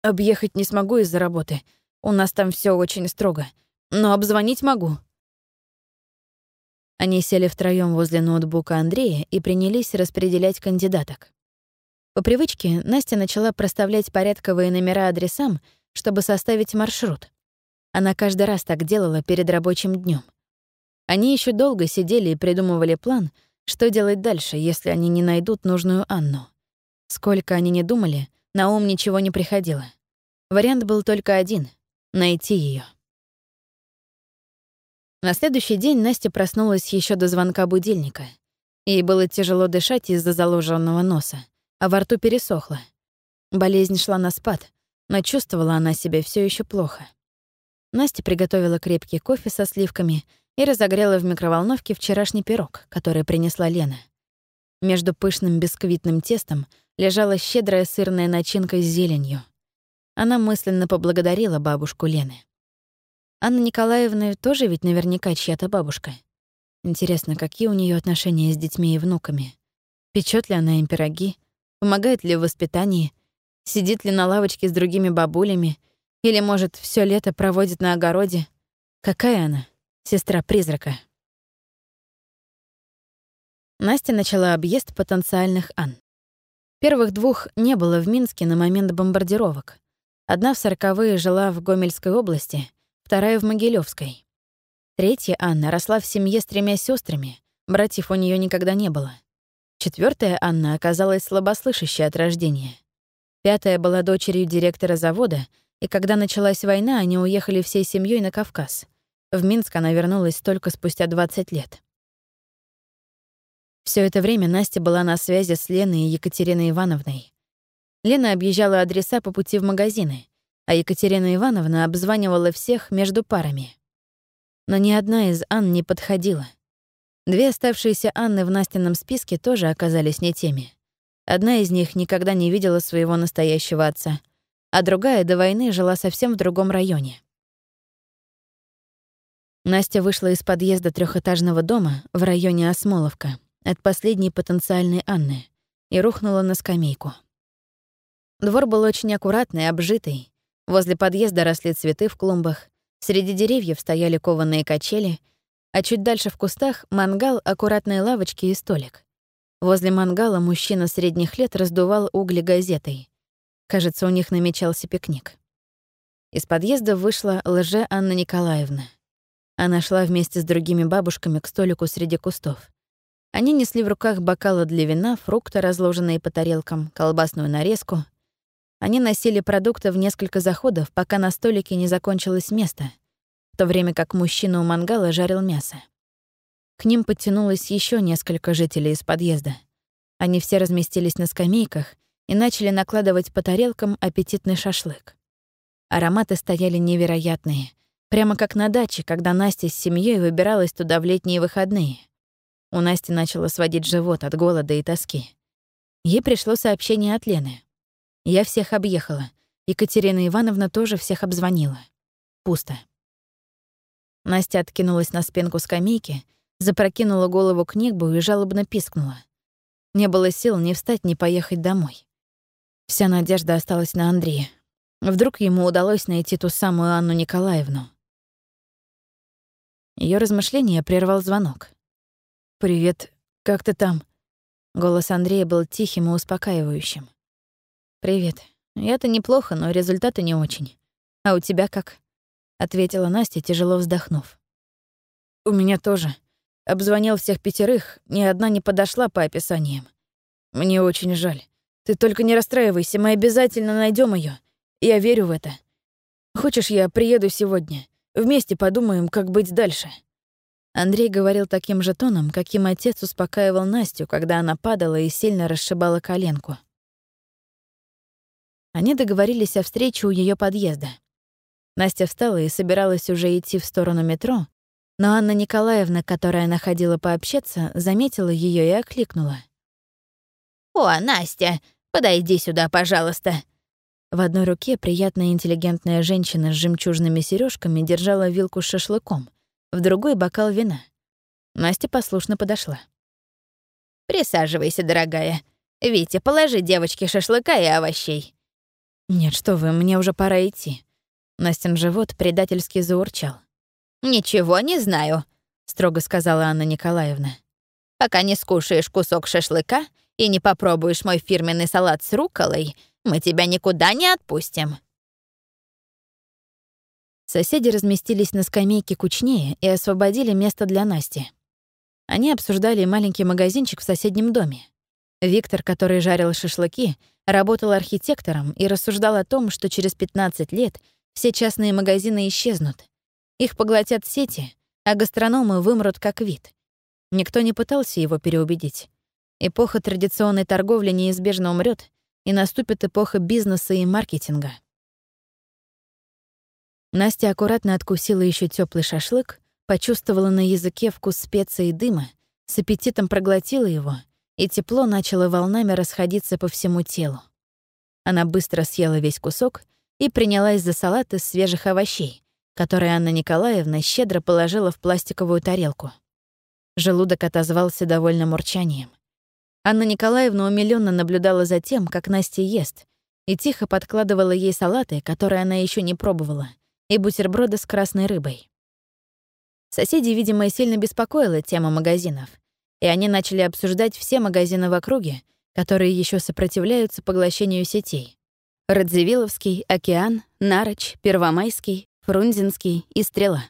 «Объехать не смогу из-за работы, у нас там все очень строго. Но обзвонить могу. Они сели втроём возле ноутбука Андрея и принялись распределять кандидаток. По привычке Настя начала проставлять порядковые номера адресам, чтобы составить маршрут. Она каждый раз так делала перед рабочим днем. Они еще долго сидели и придумывали план, что делать дальше, если они не найдут нужную Анну. Сколько они не думали, на ум ничего не приходило. Вариант был только один — найти ее. На следующий день Настя проснулась еще до звонка будильника. Ей было тяжело дышать из-за заложенного носа, а во рту пересохло. Болезнь шла на спад, но чувствовала она себя все еще плохо. Настя приготовила крепкий кофе со сливками и разогрела в микроволновке вчерашний пирог, который принесла Лена. Между пышным бисквитным тестом лежала щедрая сырная начинка с зеленью. Она мысленно поблагодарила бабушку Лены. Анна Николаевна тоже ведь наверняка чья-то бабушка. Интересно, какие у нее отношения с детьми и внуками? Печет ли она им пироги? Помогает ли в воспитании? Сидит ли на лавочке с другими бабулями? Или, может, все лето проводит на огороде? Какая она? Сестра призрака. Настя начала объезд потенциальных Ан. Первых двух не было в Минске на момент бомбардировок. Одна в сороковые жила в Гомельской области, вторая в Могилевской. Третья Анна росла в семье с тремя сестрами, братьев у нее никогда не было. Четвертая Анна оказалась слабослышащей от рождения. Пятая была дочерью директора завода, и когда началась война, они уехали всей семьей на Кавказ. В Минск она вернулась только спустя 20 лет. Все это время Настя была на связи с Леной и Екатериной Ивановной. Лена объезжала адреса по пути в магазины, а Екатерина Ивановна обзванивала всех между парами. Но ни одна из Ан не подходила. Две оставшиеся Анны в Настином списке тоже оказались не теми. Одна из них никогда не видела своего настоящего отца, а другая до войны жила совсем в другом районе. Настя вышла из подъезда трехэтажного дома в районе Осмоловка от последней потенциальной Анны и рухнула на скамейку. Двор был очень аккуратный, обжитый. Возле подъезда росли цветы в клумбах, среди деревьев стояли кованые качели, а чуть дальше в кустах — мангал, аккуратные лавочки и столик. Возле мангала мужчина средних лет раздувал угли газетой. Кажется, у них намечался пикник. Из подъезда вышла лже Анна Николаевна. Она шла вместе с другими бабушками к столику среди кустов. Они несли в руках бокалы для вина, фрукты, разложенные по тарелкам, колбасную нарезку — они носили продукты в несколько заходов, пока на столике не закончилось место, в то время как мужчина у мангала жарил мясо. К ним подтянулось еще несколько жителей из подъезда. Они все разместились на скамейках и начали накладывать по тарелкам аппетитный шашлык. Ароматы стояли невероятные, прямо как на даче, когда Настя с семьей выбиралась туда в летние выходные. У Насти начало сводить живот от голода и тоски. Ей пришло сообщение от Лены. Я всех объехала. Екатерина Ивановна тоже всех обзвонила. Пусто. Настя откинулась на спинку скамейки, запрокинула голову к небу и жалобно пискнула. Не было сил ни встать, ни поехать домой. Вся надежда осталась на Андрея. Вдруг ему удалось найти ту самую Анну Николаевну. Ее размышления прервал звонок. «Привет, как ты там?» Голос Андрея был тихим и успокаивающим. «Привет. Я-то неплохо, но результаты не очень. А у тебя как?» — ответила Настя, тяжело вздохнув. «У меня тоже. Обзвонил всех пятерых, ни одна не подошла по описаниям. Мне очень жаль. Ты только не расстраивайся, мы обязательно найдем ее. Я верю в это. Хочешь, я приеду сегодня? Вместе подумаем, как быть дальше». Андрей говорил таким же тоном, каким отец успокаивал Настю, когда она падала и сильно расшибала коленку. Они договорились о встрече у ее подъезда. Настя встала и собиралась уже идти в сторону метро, но Анна Николаевна, которая находила пообщаться, заметила ее и окликнула. «О, Настя, подойди сюда, пожалуйста». В одной руке приятная интеллигентная женщина с жемчужными сережками держала вилку с шашлыком, в другой — бокал вина. Настя послушно подошла. «Присаживайся, дорогая. Витя, положи девочке шашлыка и овощей». «Нет, что вы, мне уже пора идти». Настин живот предательски заурчал. «Ничего не знаю». строго сказала Анна Николаевна. «Пока не скушаешь кусок шашлыка и не попробуешь мой фирменный салат с руколой, мы тебя никуда не отпустим». Соседи разместились на скамейке кучнее и освободили место для Насти. Они обсуждали маленький магазинчик в соседнем доме. Виктор, который жарил шашлыки, работал архитектором и рассуждал о том, что через 15 лет все частные магазины исчезнут. Их поглотят сети, а гастрономы вымрут как вид. Никто не пытался его переубедить. Эпоха традиционной торговли неизбежно умрет, и наступит эпоха бизнеса и маркетинга. Настя аккуратно откусила еще теплый шашлык, почувствовала на языке вкус специй и дыма, с аппетитом проглотила его, и тепло начало волнами расходиться по всему телу. Она быстро съела весь кусок и принялась за салат из свежих овощей, который Анна Николаевна щедро положила в пластиковую тарелку. Желудок отозвался довольным урчанием. Анна Николаевна умилённо наблюдала за тем, как Настя ест, и тихо подкладывала ей салаты, которые она еще не пробовала, и бутерброды с красной рыбой. Соседи, видимо, сильно беспокоила тема магазинов, и они начали обсуждать все магазины в округе, которые еще сопротивляются поглощению сетей. Радзивилловский, Океан, Нарочь, Первомайский, Фрунзенский и Стрела.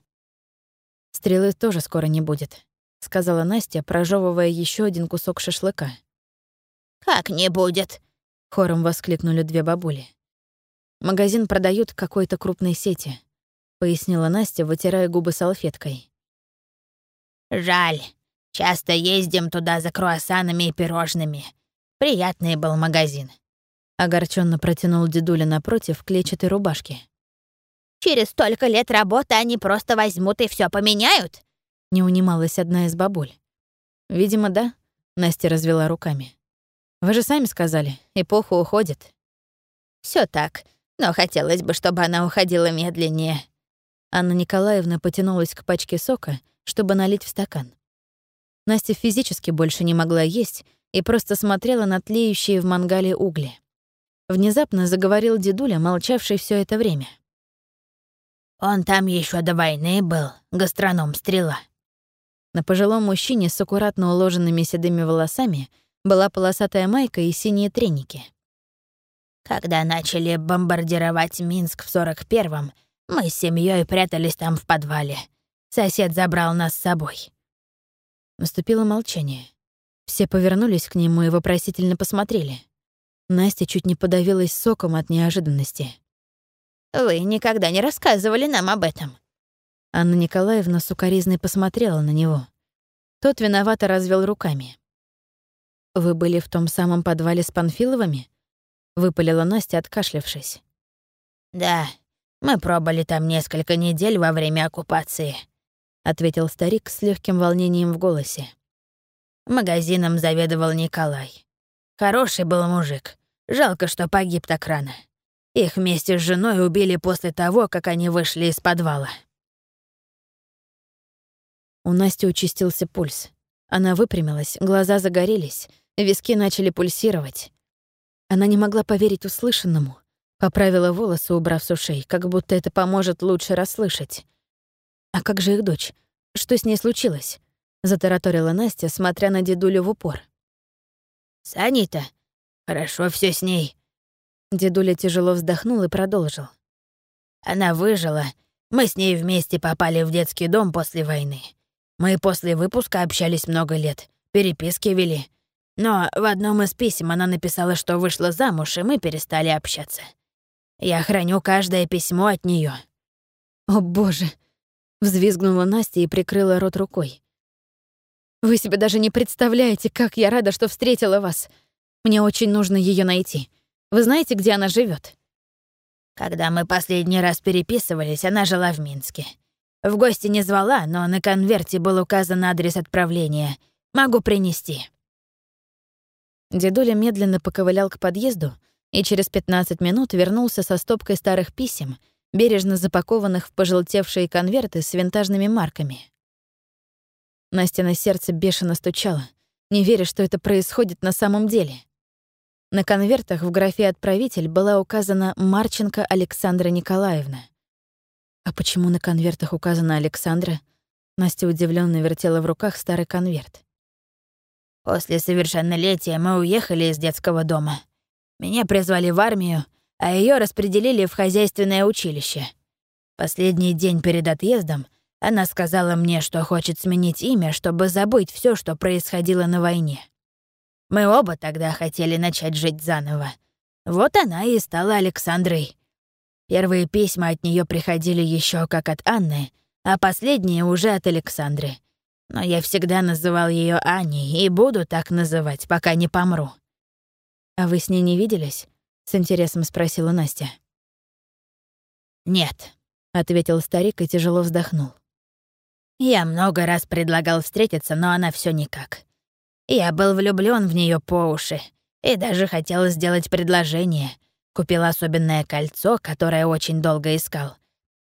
«Стрелы тоже скоро не будет», — сказала Настя, прожевывая еще один кусок шашлыка. «Как не будет?» — хором воскликнули две бабули. «Магазин продают какой-то крупной сети», — пояснила Настя, вытирая губы салфеткой. «Жаль. Часто ездим туда за круассанами и пирожными. Приятный был магазин». Огорченно протянул дедуля напротив клетчатой рубашки. «Через столько лет работы они просто возьмут и все поменяют?» Не унималась одна из бабуль. «Видимо, да», — Настя развела руками. «Вы же сами сказали, эпоха уходит». Все так, но хотелось бы, чтобы она уходила медленнее», Анна Николаевна потянулась к пачке сока, чтобы налить в стакан. Настя физически больше не могла есть и просто смотрела на тлеющие в мангале угли. Внезапно заговорил дедуля, молчавший все это время. «Он там еще до войны был, гастроном Стрела». На пожилом мужчине с аккуратно уложенными седыми волосами была полосатая майка и синие треники. «Когда начали бомбардировать Минск в 41-м, мы с семьей прятались там в подвале. Сосед забрал нас с собой». Наступило молчание. Все повернулись к нему и вопросительно посмотрели. Настя чуть не подавилась соком от неожиданности. «Вы никогда не рассказывали нам об этом». Анна Николаевна сукоризной посмотрела на него. Тот виновато развел руками. «Вы были в том самом подвале с Панфиловыми?» — выпалила Настя, откашлявшись. «Да, мы пробыли там несколько недель во время оккупации», — ответил старик с легким волнением в голосе. Магазином заведовал Николай. Хороший был мужик. Жалко, что погиб так рано. Их вместе с женой убили после того, как они вышли из подвала. У Насти участился пульс. Она выпрямилась, глаза загорелись, виски начали пульсировать. Она не могла поверить услышанному. Поправила волосы, убрав с ушей, как будто это поможет лучше расслышать. «А как же их дочь? Что с ней случилось?» — затараторила Настя, смотря на дедулю в упор. «С Аней-то? Хорошо все с ней». Дедуля тяжело вздохнул и продолжил. «Она выжила. Мы с ней вместе попали в детский дом после войны. Мы после выпуска общались много лет, переписки вели. Но в одном из писем она написала, что вышла замуж, и мы перестали общаться. Я храню каждое письмо от нее. «О, боже!» — взвизгнула Настя и прикрыла рот рукой. «Вы себе даже не представляете, как я рада, что встретила вас. Мне очень нужно ее найти. Вы знаете, где она живет? Когда мы последний раз переписывались, она жила в Минске. В гости не звала, но на конверте был указан адрес отправления. Могу принести. Дедуля медленно поковылял к подъезду и через 15 минут вернулся со стопкой старых писем, бережно запакованных в пожелтевшие конверты с винтажными марками. Настя на сердце бешено стучало, не веря, что это происходит на самом деле. На конвертах в графе «Отправитель» была указана Марченко Александра Николаевна. А почему на конвертах указана Александра? Настя удивленно вертела в руках старый конверт. После совершеннолетия мы уехали из детского дома. Меня призвали в армию, а ее распределили в хозяйственное училище. Последний день перед отъездом она сказала мне, что хочет сменить имя, чтобы забыть все, что происходило на войне. Мы оба тогда хотели начать жить заново. Вот она и стала Александрой. Первые письма от нее приходили еще как от Анны, а последние уже от Александры. Но я всегда называл ее Аней и буду так называть, пока не помру. «А вы с ней не виделись?» — с интересом спросила Настя. «Нет», — ответил старик и тяжело вздохнул. «Я много раз предлагал встретиться, но она все никак. Я был влюблен в нее по уши и даже хотел сделать предложение. Купил особенное кольцо, которое очень долго искал.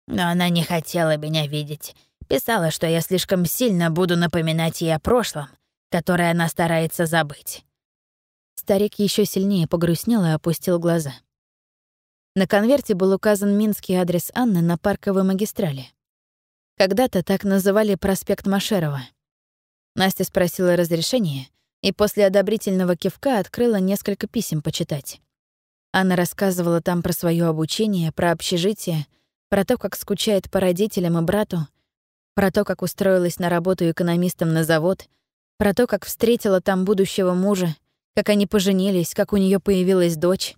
Но она не хотела меня видеть Писала, что я слишком сильно буду напоминать ей о прошлом, которое она старается забыть. Старик еще сильнее погрустнел и опустил глаза. На конверте был указан минский адрес Анны на парковой магистрали. Когда-то так называли проспект Машерова. Настя спросила разрешения и после одобрительного кивка открыла несколько писем почитать. Анна рассказывала там про свое обучение, про общежитие, про то, как скучает по родителям и брату, про то, как устроилась на работу экономистом на завод, про то, как встретила там будущего мужа, как они поженились, как у нее появилась дочь.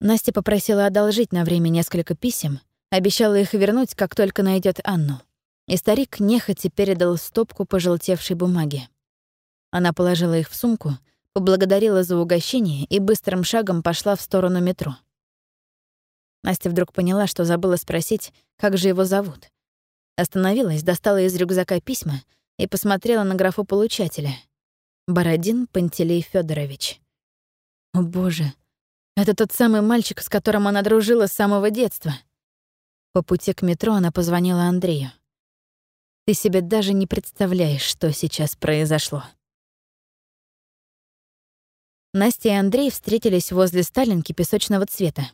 Настя попросила одолжить на время несколько писем, обещала их вернуть, как только найдет Анну. И старик нехотя передал стопку пожелтевшей бумаги. Она положила их в сумку, поблагодарила за угощение и быстрым шагом пошла в сторону метро. Настя вдруг поняла, что забыла спросить, как же его зовут. Остановилась, достала из рюкзака письма и посмотрела на графу получателя. Бородин Пантелей Федорович. О боже, это тот самый мальчик, с которым она дружила с самого детства. По пути к метро она позвонила Андрею. Ты себе даже не представляешь, что сейчас произошло. Настя и Андрей встретились возле Сталинки песочного цвета.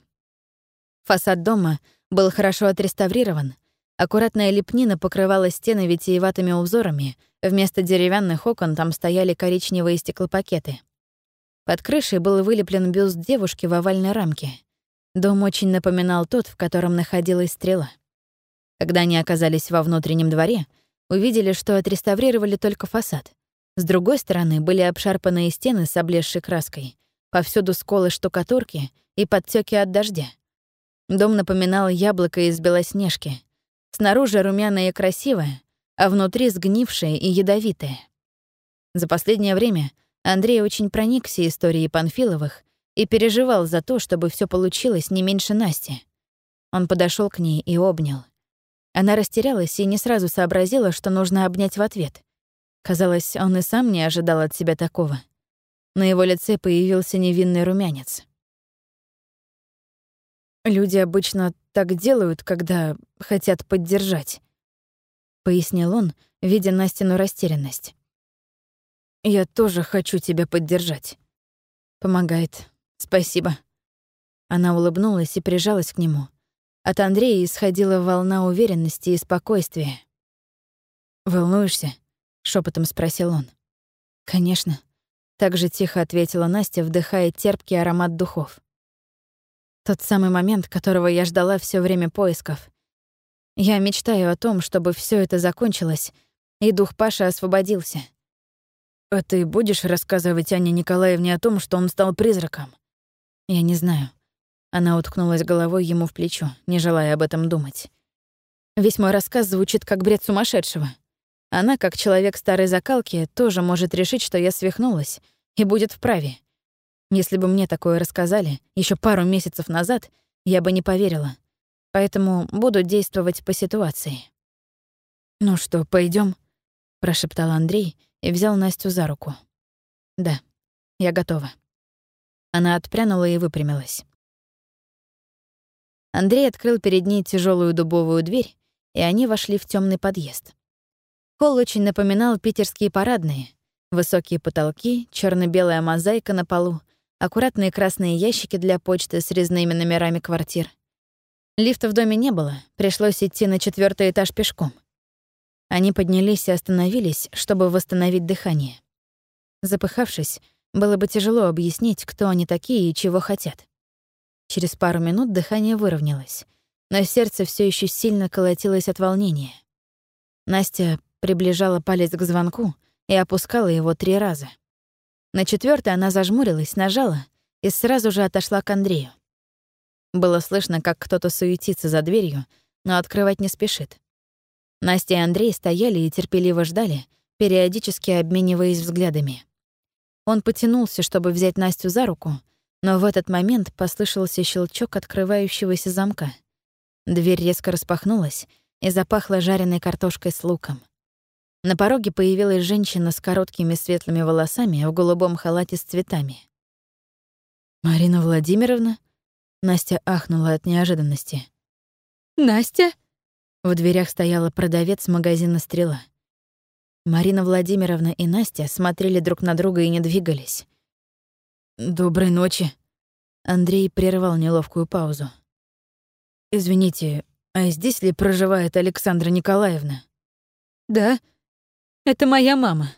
Фасад дома был хорошо отреставрирован, аккуратная лепнина покрывала стены витиеватыми узорами, вместо деревянных окон там стояли коричневые стеклопакеты. Под крышей был вылеплен бюст девушки в овальной рамке. Дом очень напоминал тот, в котором находилась стрела. Когда они оказались во внутреннем дворе, увидели, что отреставрировали только фасад. С другой стороны были обшарпанные стены с облезшей краской, повсюду сколы штукатурки и подтеки от дождя. Дом напоминал яблоко из белоснежки. Снаружи румяное и красивое, а внутри сгнившее и ядовитое. За последнее время Андрей очень проникся историей Панфиловых и переживал за то, чтобы все получилось не меньше Насти. Он подошел к ней и обнял. Она растерялась и не сразу сообразила, что нужно обнять в ответ. Казалось, он и сам не ожидал от себя такого. На его лице появился невинный румянец. Люди обычно так делают, когда хотят поддержать», — пояснил он, видя Настину растерянность. «Я тоже хочу тебя поддержать». «Помогает. Спасибо». Она улыбнулась и прижалась к нему. От Андрея исходила волна уверенности и спокойствия. «Волнуешься?» — шепотом спросил он. «Конечно». Так же тихо ответила Настя, вдыхая терпкий аромат духов. Тот самый момент, которого я ждала все время поисков. Я мечтаю о том, чтобы все это закончилось, и дух Паши освободился. «А ты будешь рассказывать Анне Николаевне о том, что он стал призраком?» «Я не знаю». Она уткнулась головой ему в плечо, не желая об этом думать. Весь мой рассказ звучит как бред сумасшедшего. Она, как человек старой закалки, тоже может решить, что я свихнулась, и будет вправе. Если бы мне такое рассказали еще пару месяцев назад, я бы не поверила. Поэтому буду действовать по ситуации. «Ну что, пойдем? прошептал Андрей и взял Настю за руку. «Да, я готова». Она отпрянула и выпрямилась. Андрей открыл перед ней тяжелую дубовую дверь, и они вошли в темный подъезд. Холл очень напоминал питерские парадные. Высокие потолки, черно белая мозаика на полу, аккуратные красные ящики для почты с резными номерами квартир. Лифта в доме не было, пришлось идти на четвертый этаж пешком. Они поднялись и остановились, чтобы восстановить дыхание. Запыхавшись, было бы тяжело объяснить, кто они такие и чего хотят. Через пару минут дыхание выровнялось, но сердце все еще сильно колотилось от волнения. Настя приближала палец к звонку и опускала его три раза. На четвертый она зажмурилась, нажала и сразу же отошла к Андрею. Было слышно, как кто-то суетится за дверью, но открывать не спешит. Настя и Андрей стояли и терпеливо ждали, периодически обмениваясь взглядами. Он потянулся, чтобы взять Настю за руку, но в этот момент послышался щелчок открывающегося замка. Дверь резко распахнулась и запахла жареной картошкой с луком. На пороге появилась женщина с короткими светлыми волосами в голубом халате с цветами. «Марина Владимировна?» Настя ахнула от неожиданности. «Настя?» В дверях стояла продавец магазина «Стрела». Марина Владимировна и Настя смотрели друг на друга и не двигались. «Доброй ночи». Андрей прервал неловкую паузу. «Извините, а здесь ли проживает Александра Николаевна?» «Да, это моя мама»,